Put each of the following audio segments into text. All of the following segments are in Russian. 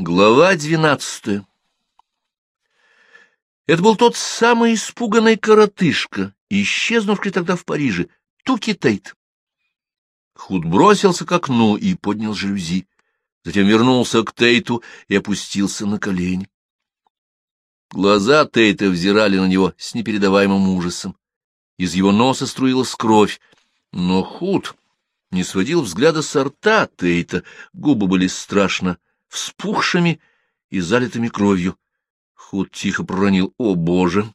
Глава двенадцатая Это был тот самый испуганный коротышка, исчезнувший тогда в Париже, Туки Тейт. Худ бросился к окну и поднял жалюзи, затем вернулся к Тейту и опустился на колени. Глаза Тейта взирали на него с непередаваемым ужасом. Из его носа струилась кровь, но Худ не сводил взгляда с рта Тейта, губы были страшно вспухшими и залитыми кровью. Худ тихо проронил «О, Боже!».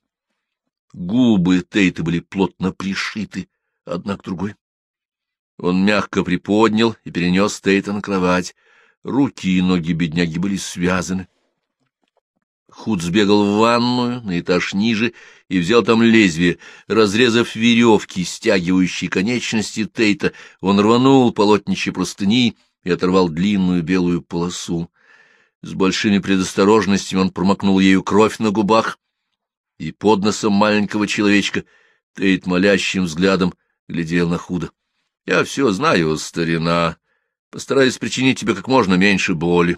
Губы Тейта были плотно пришиты одна к другой. Он мягко приподнял и перенес Тейта на кровать. Руки и ноги бедняги были связаны. Худ сбегал в ванную на этаж ниже и взял там лезвие. Разрезав веревки, стягивающие конечности Тейта, он рванул полотнище простыни и оторвал длинную белую полосу. С большими предосторожностями он промокнул ею кровь на губах, и под носом маленького человечка Тейт молящим взглядом глядел на худо. — Я все знаю, старина. Постараюсь причинить тебе как можно меньше боли.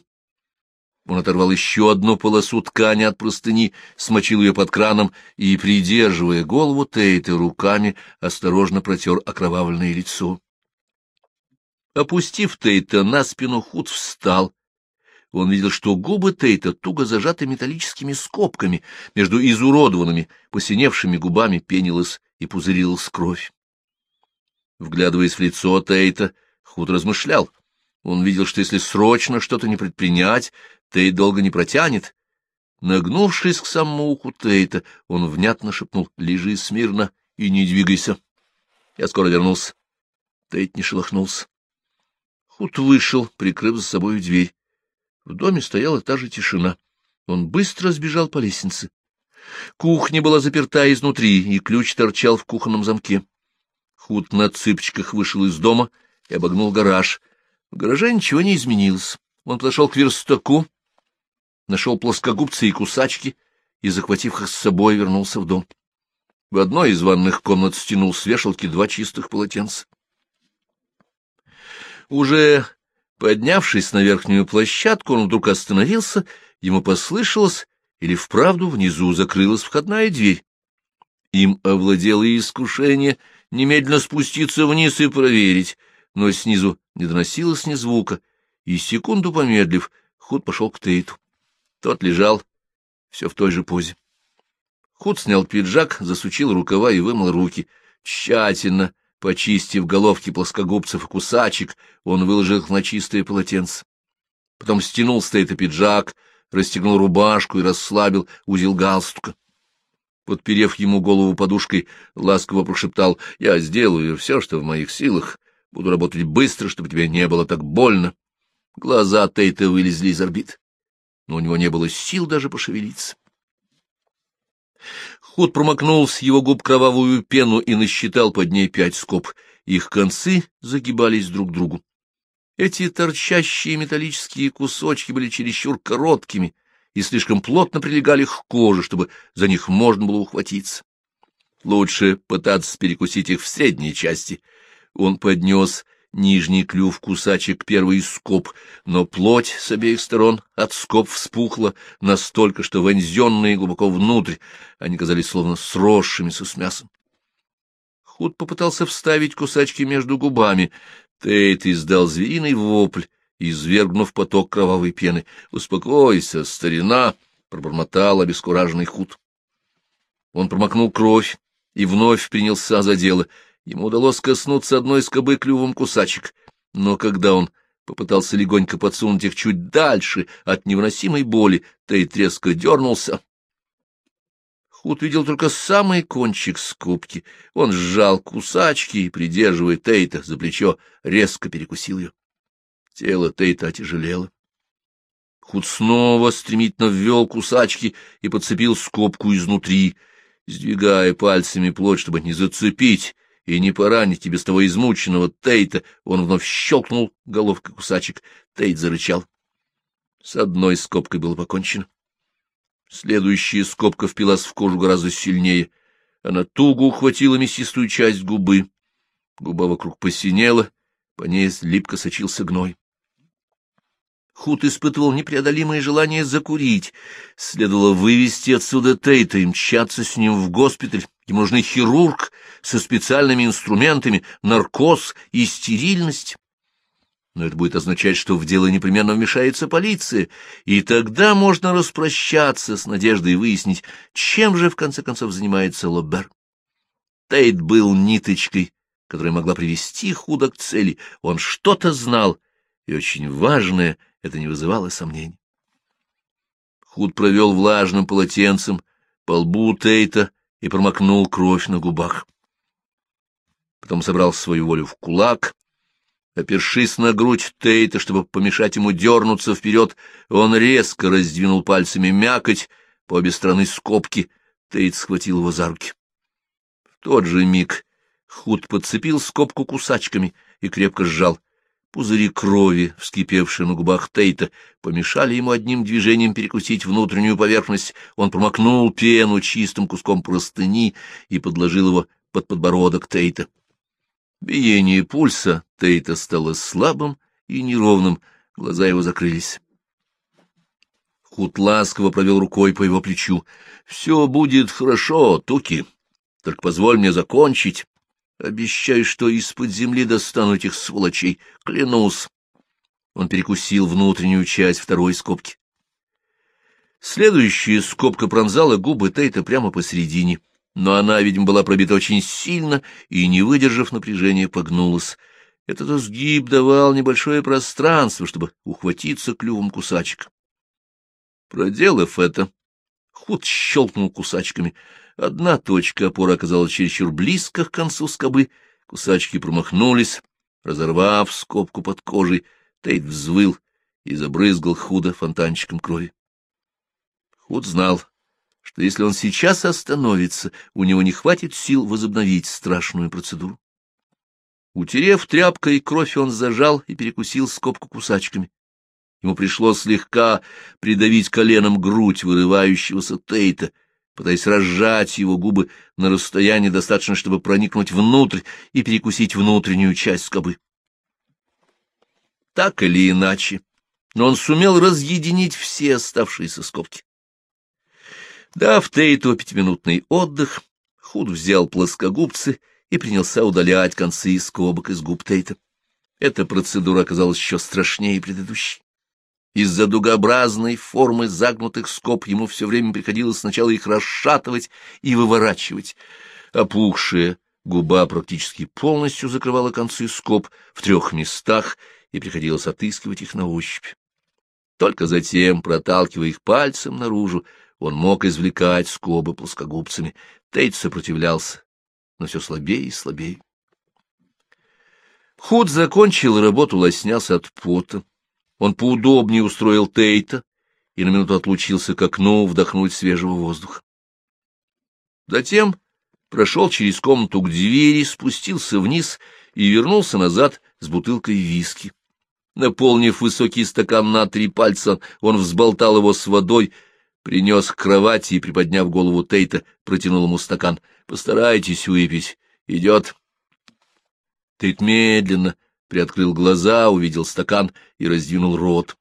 Он оторвал еще одну полосу ткани от простыни, смочил ее под краном и, придерживая голову Тейта руками, осторожно протер окровавленное лицо. Опустив Тейта на спину, Худ встал. Он видел, что губы Тейта туго зажаты металлическими скобками, между изуродованными, посиневшими губами пенилась и пузырилась кровь. Вглядываясь в лицо Тейта, Худ размышлял. Он видел, что если срочно что-то не предпринять, Тейт долго не протянет. Нагнувшись к самому уху Тейта, он внятно шепнул «Лежи смирно и не двигайся». Я скоро вернулся. Тейт не шелохнулся. Худ вышел, прикрыв за собой дверь. В доме стояла та же тишина. Он быстро сбежал по лестнице. Кухня была заперта изнутри, и ключ торчал в кухонном замке. Худ на цыпочках вышел из дома и обогнул гараж. В гараже ничего не изменилось. Он подошел к верстаку, нашел плоскогубцы и кусачки и, захватив их с собой, вернулся в дом. В одной из ванных комнат стянул с вешалки два чистых полотенца. Уже поднявшись на верхнюю площадку, он вдруг остановился, ему послышалось, или вправду внизу закрылась входная дверь. Им овладело искушение немедленно спуститься вниз и проверить, но снизу не доносилось ни звука, и, секунду помедлив, Худ пошел к Тейту. Тот лежал все в той же позе. Худ снял пиджак, засучил рукава и вымыл руки. Тщательно Почистив головки плоскогубцев и кусачек, он выложил их на чистое полотенце. Потом стянул с Тейта пиджак, расстегнул рубашку и расслабил узел галстука. Подперев ему голову подушкой, ласково прошептал, — Я сделаю все, что в моих силах. Буду работать быстро, чтобы тебе не было так больно. Глаза Тейта вылезли из орбит, но у него не было сил даже пошевелиться. Худ промокнул с его губ кровавую пену и насчитал под ней пять скоб. Их концы загибались друг к другу. Эти торчащие металлические кусочки были чересчур короткими и слишком плотно прилегали к коже, чтобы за них можно было ухватиться. Лучше пытаться перекусить их в средней части. Он поднес нижний клюв кусачек первый скоб, но плоть с обеих сторон от скоб вспухла настолько, что вонзенные глубоко внутрь, они казались словно сросшимися с мясом. Худ попытался вставить кусачки между губами. Тейт издал звериный вопль, извергнув поток кровавой пены. — Успокойся, старина! — пробормотал обескураженный Худ. Он промокнул кровь и вновь принялся за дело — Ему удалось коснуться одной скобы клювом кусачек, но когда он попытался легонько подсунуть их чуть дальше от невыносимой боли, Тейт резко дернулся. Худ видел только самый кончик скобки. Он сжал кусачки и, придерживая Тейта за плечо, резко перекусил ее. Тело Тейта отяжелело. Худ снова стремительно ввел кусачки и подцепил скобку изнутри, сдвигая пальцами плоть, чтобы не зацепить и не поранить и без того измученного Тейта, он вновь щелкнул головкой кусачек. Тейт зарычал. С одной скобкой было покончено. Следующая скобка впилась в кожу гораздо сильнее. Она туго ухватила мясистую часть губы. Губа вокруг посинела, по ней липко сочился гной. Худ испытывал непреодолимое желание закурить. Следовало вывести отсюда Тейта и мчаться с ним в госпиталь. Ему нужны хирург со специальными инструментами, наркоз и стерильность. Но это будет означать, что в дело непременно вмешается полиция, и тогда можно распрощаться с надеждой и выяснить, чем же, в конце концов, занимается Лобер. Тейт был ниточкой, которая могла привести худо к цели. Он что-то знал, и очень важное это не вызывало сомнений. Худ провел влажным полотенцем по лбу Тейта и промокнул кровь на губах. Потом собрал свою волю в кулак. Опершись на грудь Тейта, чтобы помешать ему дернуться вперед, он резко раздвинул пальцами мякоть по обе стороны скобки. Тейт схватил его за руки. В тот же миг Худ подцепил скобку кусачками и крепко сжал. Пузыри крови, вскипевшие на губах Тейта, помешали ему одним движением перекусить внутреннюю поверхность. Он промокнул пену чистым куском простыни и подложил его под подбородок Тейта. Биение пульса Тейта стало слабым и неровным, глаза его закрылись. Худ ласково провел рукой по его плечу. — Все будет хорошо, Туки. Только позволь мне закончить. Обещаю, что из-под земли достану этих сволочей, клянусь. Он перекусил внутреннюю часть второй скобки. Следующая скобка пронзала губы Тейта прямо посередине, но она, видимо, была пробита очень сильно и, не выдержав напряжения, погнулась. Этот изгиб давал небольшое пространство, чтобы ухватиться клювом кусачек. Проделав это, Худ щелкнул кусачками — Одна точка опоры оказалась чересчур близко к концу скобы, кусачки промахнулись, разорвав скобку под кожей, Тейт взвыл и забрызгал худо фонтанчиком крови. Худ знал, что если он сейчас остановится, у него не хватит сил возобновить страшную процедуру. Утерев тряпкой кровь, он зажал и перекусил скобку кусачками. Ему пришлось слегка придавить коленом грудь вырывающегося Тейта — пытаясь разжать его губы на расстоянии достаточно, чтобы проникнуть внутрь и перекусить внутреннюю часть скобы. Так или иначе, но он сумел разъединить все оставшиеся скобки. Дав Тейту пятиминутный отдых, Худ взял плоскогубцы и принялся удалять концы скобок из губ Тейта. Эта процедура оказалась еще страшнее предыдущей. Из-за дугообразной формы загнутых скоб ему все время приходилось сначала их расшатывать и выворачивать. Опухшая губа практически полностью закрывала концы скоб в трех местах, и приходилось отыскивать их на ощупь. Только затем, проталкивая их пальцем наружу, он мог извлекать скобы плоскогубцами. Тейт сопротивлялся, но все слабее и слабее. Худ закончил работу, лоснялся от пота. Он поудобнее устроил Тейта и на минуту отлучился к окну вдохнуть свежего воздуха. Затем прошел через комнату к двери, спустился вниз и вернулся назад с бутылкой виски. Наполнив высокий стакан на три пальца, он взболтал его с водой, принес к кровати и, приподняв голову Тейта, протянул ему стакан. — Постарайтесь выпить. Идет. Тейт медленно приоткрыл глаза, увидел стакан и раздвинул рот.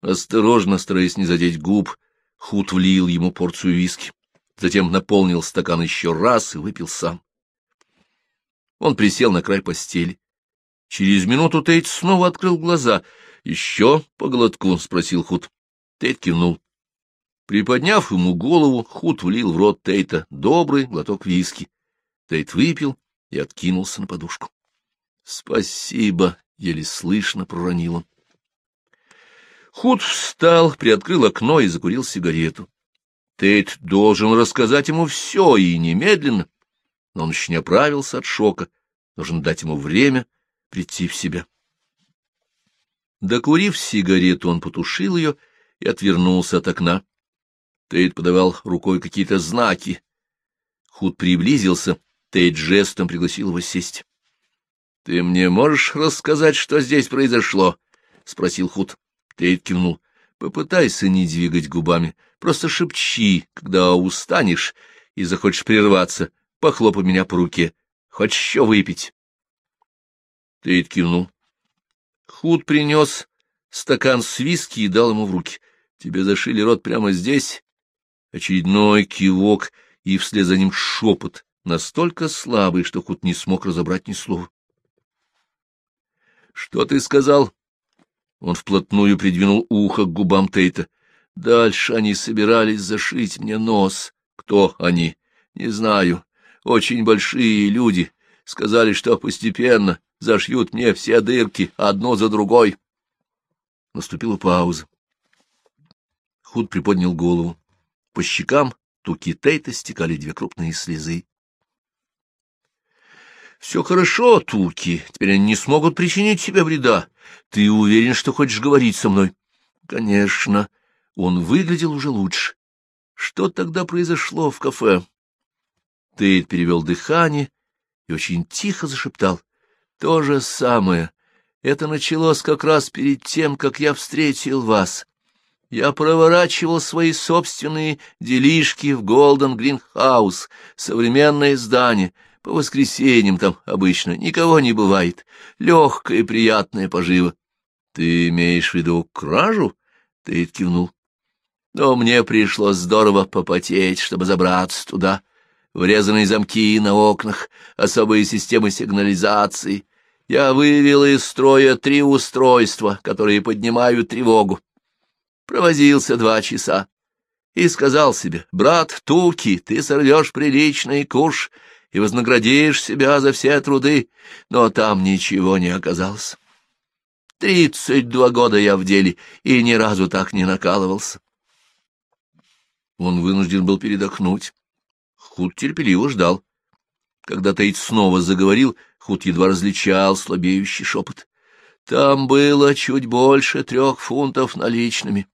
Осторожно, стараясь не задеть губ, Худ влил ему порцию виски, затем наполнил стакан еще раз и выпил сам. Он присел на край постели. Через минуту Тейт снова открыл глаза. — Еще по глотку? — спросил Худ. Тейт кивнул. Приподняв ему голову, Худ влил в рот Тейта добрый глоток виски. Тейт выпил и откинулся на подушку. — Спасибо, — еле слышно проронил он. Худ встал, приоткрыл окно и закурил сигарету. Тейт должен рассказать ему все и немедленно, но он еще не оправился от шока. Нужно дать ему время прийти в себя. Докурив сигарету, он потушил ее и отвернулся от окна. Тейт подавал рукой какие-то знаки. Худ приблизился, Тейт жестом пригласил его сесть. — Ты мне можешь рассказать, что здесь произошло? — спросил Худ. Тейт кивнул. — Попытайся не двигать губами, просто шепчи, когда устанешь и захочешь прерваться. Похлопай меня по руке. Хочешь еще выпить? Тейт кивнул. Худ принес стакан с виски и дал ему в руки. Тебе зашили рот прямо здесь. Очередной кивок, и вслед за ним шепот, настолько слабый, что Худ не смог разобрать ни слова. — Что ты сказал? Он вплотную придвинул ухо к губам Тейта. Дальше они собирались зашить мне нос. Кто они? Не знаю. Очень большие люди. Сказали, что постепенно зашьют мне все дырки, одну за другой. Наступила пауза. Худ приподнял голову. По щекам туки Тейта стекали две крупные слезы. — Все хорошо, Туки, теперь они не смогут причинить себе вреда. Ты уверен, что хочешь говорить со мной? — Конечно. Он выглядел уже лучше. Что тогда произошло в кафе? Тейт перевел дыхание и очень тихо зашептал. — То же самое. Это началось как раз перед тем, как я встретил вас. Я проворачивал свои собственные делишки в Голден Гринхаус, современное здание. По воскресеньям там обычно никого не бывает. Легкая приятная пожива. — Ты имеешь в виду кражу? — Ты кивнул. — Но мне пришлось здорово попотеть, чтобы забраться туда. Врезанные замки на окнах, особые системы сигнализации. Я вывел из строя три устройства, которые поднимают тревогу. Провозился два часа и сказал себе, «Брат Туки, ты сорвешь приличный куш и вознаградишь себя за все труды», но там ничего не оказалось. Тридцать два года я в деле и ни разу так не накалывался. Он вынужден был передохнуть. Худ терпеливо ждал. Когда Тейт снова заговорил, Худ едва различал слабеющий шепот. Там было чуть больше трех фунтов наличными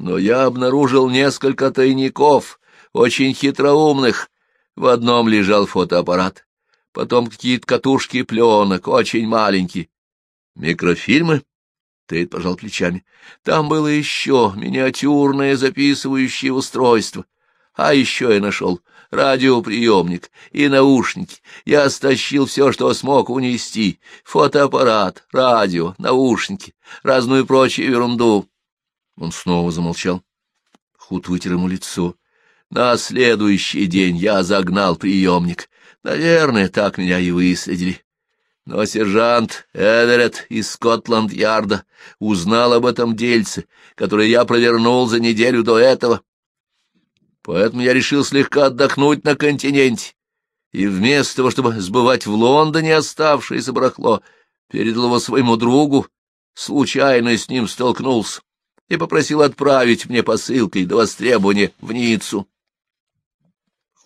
но я обнаружил несколько тайников, очень хитроумных. В одном лежал фотоаппарат, потом какие-то катушки пленок, очень маленькие. Микрофильмы? Тейт пожал плечами. Там было еще миниатюрное записывающее устройство. А еще я нашел радиоприемник и наушники. Я стащил все, что смог унести. Фотоаппарат, радио, наушники, разную прочую ерунду. Он снова замолчал. Худ вытер ему лицо. На следующий день я загнал приемник. Наверное, так меня и выследили. Но сержант Эверетт из Скотланд-Ярда узнал об этом дельце, которое я провернул за неделю до этого. Поэтому я решил слегка отдохнуть на континенте. И вместо того, чтобы сбывать в Лондоне оставшееся барахло, передал его своему другу, случайно с ним столкнулся и попросил отправить мне посылкой до востребования в Ниццу.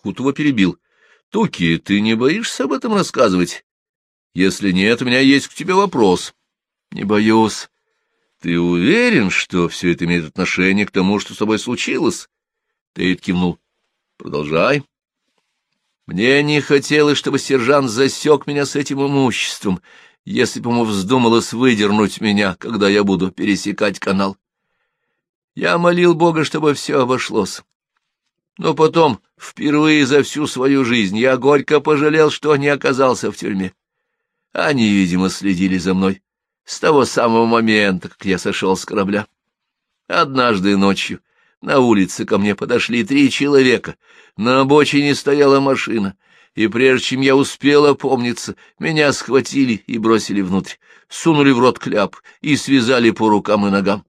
Хутова перебил. — Туки, ты не боишься об этом рассказывать? Если нет, у меня есть к тебе вопрос. — Не боюсь. — Ты уверен, что все это имеет отношение к тому, что с тобой случилось? Тейт кивнул. — Продолжай. Мне не хотелось, чтобы сержант засек меня с этим имуществом, если бы ему вздумалось выдернуть меня, когда я буду пересекать канал. Я молил Бога, чтобы все обошлось. Но потом, впервые за всю свою жизнь, я горько пожалел, что не оказался в тюрьме. Они, видимо, следили за мной с того самого момента, как я сошел с корабля. Однажды ночью на улице ко мне подошли три человека, на обочине стояла машина, и прежде чем я успел опомниться, меня схватили и бросили внутрь, сунули в рот кляп и связали по рукам и ногам.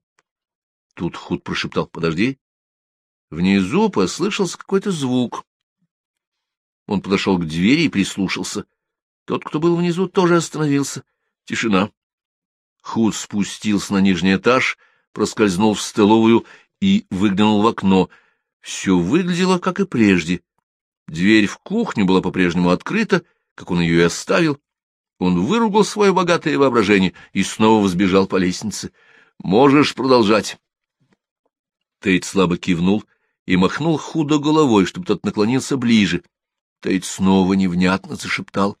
Тут Худ прошептал «Подожди». Внизу послышался какой-то звук. Он подошел к двери и прислушался. Тот, кто был внизу, тоже остановился. Тишина. Худ спустился на нижний этаж, проскользнул в столовую и выглянул в окно. Все выглядело, как и прежде. Дверь в кухню была по-прежнему открыта, как он ее и оставил. Он выругал свое богатое воображение и снова взбежал по лестнице. «Можешь продолжать». Тейт слабо кивнул и махнул худо головой, чтобы тот наклонился ближе. Тейт снова невнятно зашептал.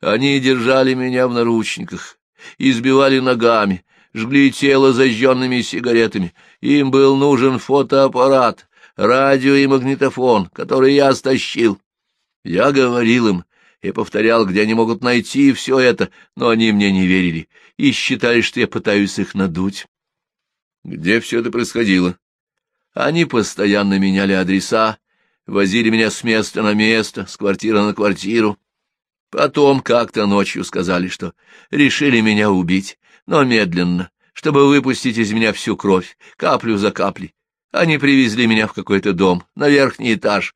Они держали меня в наручниках, избивали ногами, жгли тело зажженными сигаретами. Им был нужен фотоаппарат, радио и магнитофон, который я стащил. Я говорил им и повторял, где они могут найти все это, но они мне не верили и считали, что я пытаюсь их надуть. Где все это происходило? Они постоянно меняли адреса, возили меня с места на место, с квартиры на квартиру. Потом как-то ночью сказали, что решили меня убить, но медленно, чтобы выпустить из меня всю кровь, каплю за каплей. Они привезли меня в какой-то дом, на верхний этаж.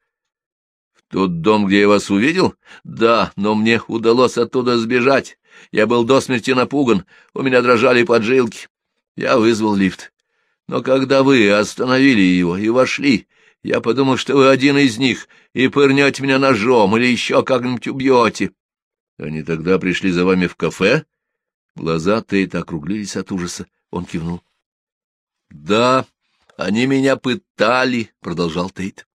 В тот дом, где я вас увидел? Да, но мне удалось оттуда сбежать. Я был до смерти напуган, у меня дрожали поджилки. Я вызвал лифт. Но когда вы остановили его и вошли, я подумал, что вы один из них, и пырнете меня ножом или еще как-нибудь убьете. Они тогда пришли за вами в кафе? Глаза Тейта округлились от ужаса. Он кивнул. — Да, они меня пытали, — продолжал Тейт.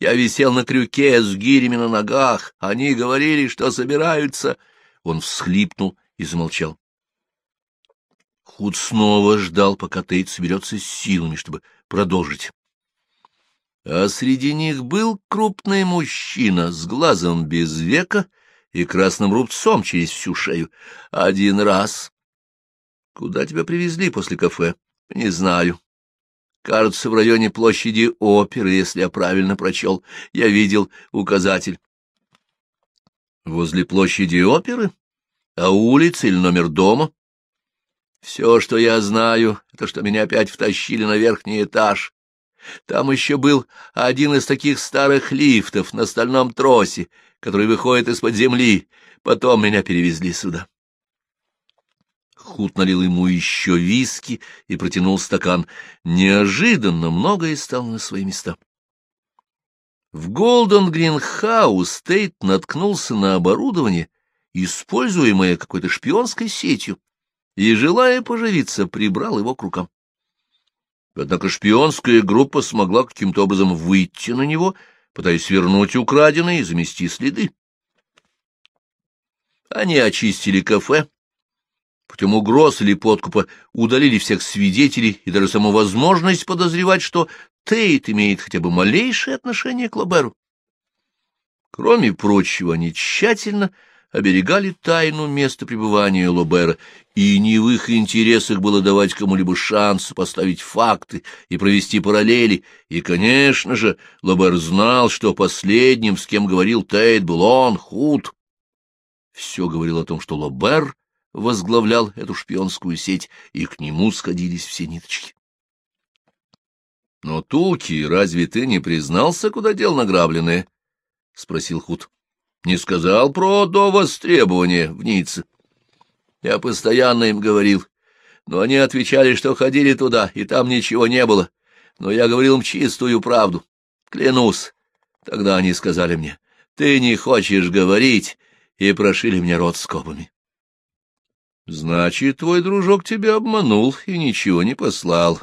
Я висел на крюке с гирями на ногах. Они говорили, что собираются... Он всхлипнул и замолчал. Худ снова ждал, пока Тейт соберется с силами, чтобы продолжить. А среди них был крупный мужчина с глазом без века и красным рубцом через всю шею. Один раз. Куда тебя привезли после кафе? Не знаю. Кажется, в районе площади оперы, если я правильно прочел. Я видел указатель. Возле площади оперы? А улица или номер дома? Все, что я знаю, это что меня опять втащили на верхний этаж. Там еще был один из таких старых лифтов на стальном тросе, который выходит из-под земли. Потом меня перевезли сюда. Худ налил ему еще виски и протянул стакан. Неожиданно многое стало на свои места. В Голден Гринхаус Тейт наткнулся на оборудование, используемое какой-то шпионской сетью и, желая поживиться, прибрал его к рукам. Однако шпионская группа смогла каким-то образом выйти на него, пытаясь вернуть украденное и замести следы. Они очистили кафе, путем угроз или подкупа удалили всех свидетелей и даже саму возможность подозревать, что Тейт имеет хотя бы малейшее отношение к Лаберу. Кроме прочего, они тщательно оберегали тайну места пребывания Лобера, и не в их интересах было давать кому-либо шанс поставить факты и провести параллели, и, конечно же, Лобер знал, что последним, с кем говорил Тейт, был он, Худ. Все говорило о том, что Лобер возглавлял эту шпионскую сеть, и к нему сходились все ниточки. — Но, Туки, разве ты не признался, куда дел награбленное? — спросил Худ. Не сказал про до востребования в Ницце. Я постоянно им говорил, но они отвечали, что ходили туда, и там ничего не было. Но я говорил им чистую правду. Клянусь. Тогда они сказали мне, ты не хочешь говорить, и прошили мне рот скобами. Значит, твой дружок тебя обманул и ничего не послал.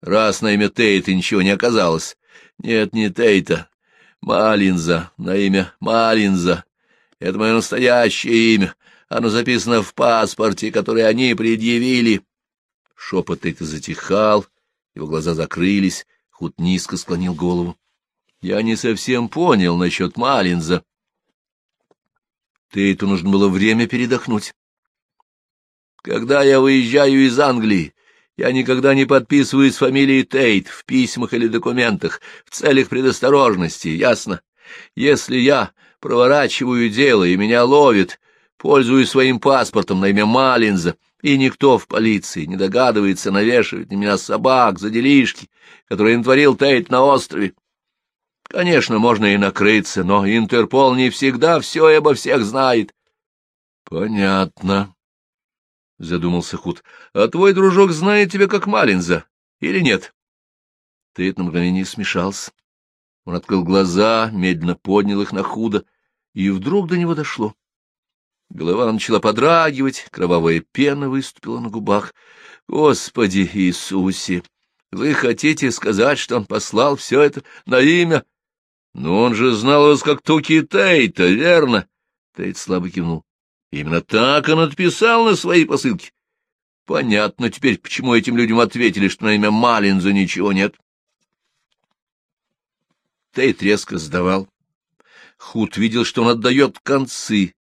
Раз на имя Тейта ничего не оказалось. Нет, не Тейта, Малинза, на имя Малинза. Это мое настоящее имя. Оно записано в паспорте, который они предъявили. Шепот это затихал, его глаза закрылись, Худ низко склонил голову. Я не совсем понял насчет Малинза. Тейту нужно было время передохнуть. Когда я выезжаю из Англии, я никогда не подписываюсь фамилией Тейт в письмах или документах в целях предосторожности, ясно? Если я проворачиваю дело и меня ловят, пользуюсь своим паспортом на имя Малинза, и никто в полиции не догадывается навешивать на меня собак за делишки, которые натворил Тейт на острове. Конечно, можно и накрыться, но Интерпол не всегда все и обо всех знает. — Понятно, — задумался Худ. — А твой дружок знает тебя как Малинза, или нет? Тейт на мгновение смешался. Он открыл глаза, медленно поднял их на Худа, и вдруг до него дошло. Голова начала подрагивать, кровавая пена выступила на губах. — Господи Иисусе! Вы хотите сказать, что он послал все это на имя? Но он же знал вас как Туки Тейта, верно? Тейт слабо кивнул. Именно так он отписал на свои посылки. Понятно теперь, почему этим людям ответили, что на имя Малинза ничего нет. Тейт резко сдавал. Худ видел, что он отдает концы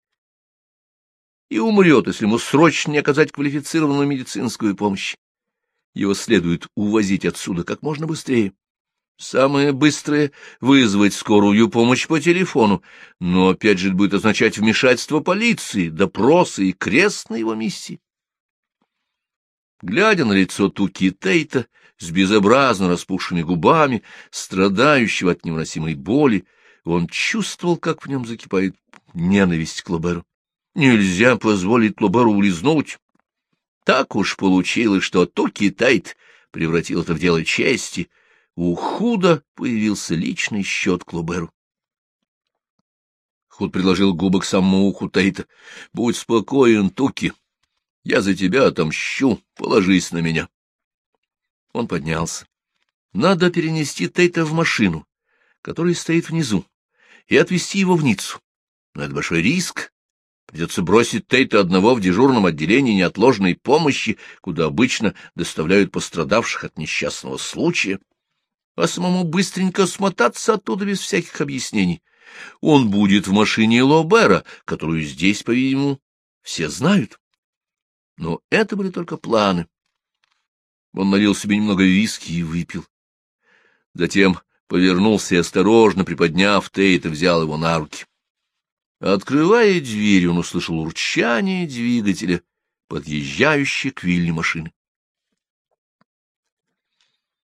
и умрет, если ему срочно не оказать квалифицированную медицинскую помощь. Его следует увозить отсюда как можно быстрее. Самое быстрое — вызвать скорую помощь по телефону, но опять же это будет означать вмешательство полиции, допросы и крест на его миссии. Глядя на лицо Туки Тейта с безобразно распухшими губами, страдающего от невыносимой боли, он чувствовал, как в нем закипает ненависть к Лоберу. Нельзя позволить Лоберу улизнуть. Так уж получилось, что Туки Тейт превратил это в дело чести — у Худа появился личный счет к Луберу. Худ предложил губы к самому уху Тейта. — Будь спокоен, Туки. Я за тебя отомщу. Положись на меня. Он поднялся. Надо перенести Тейта в машину, которая стоит внизу, и отвезти его в Ниццу. Но это большой риск. Придется бросить Тейта одного в дежурном отделении неотложной помощи, куда обычно доставляют пострадавших от несчастного случая а самому быстренько смотаться оттуда без всяких объяснений. Он будет в машине Лобера, которую здесь, по-видимому, все знают. Но это были только планы. Он налил себе немного виски и выпил. Затем повернулся и, осторожно приподняв Тейта, взял его на руки. Открывая дверь, он услышал урчание двигателя, подъезжающей к вильне машины.